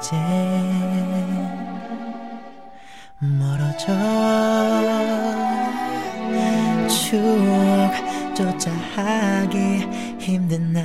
이제 멀어져. 추억조차 하기 힘든 날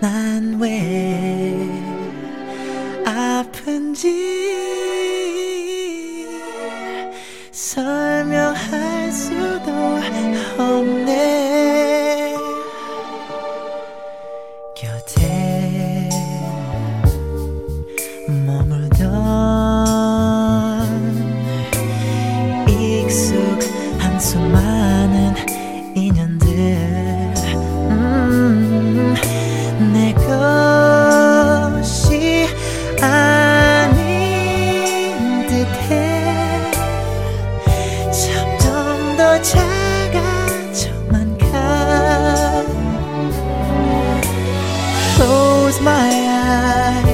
난 왜 아픈지 설명할 수 익숙한 수많은 인연들. 음, 내 것이 아닌 듯해. 점점 더 작아져만 가. Close my eyes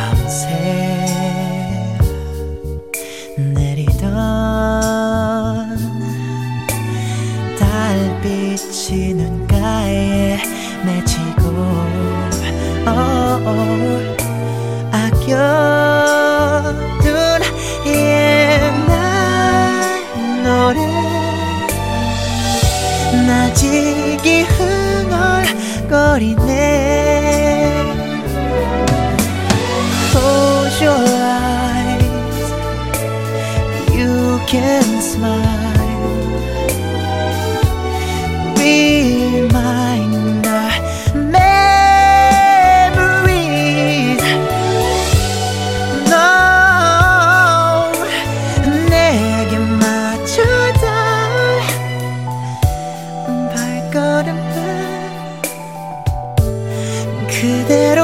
밤새 내리던 달빛이 눈가에 맺히고 oh, 아껴둔 옛날 노래. 나직이 흥얼거리네 can smile. Be mine, memories. No, 내게 맞춰다 발걸음은 그대로.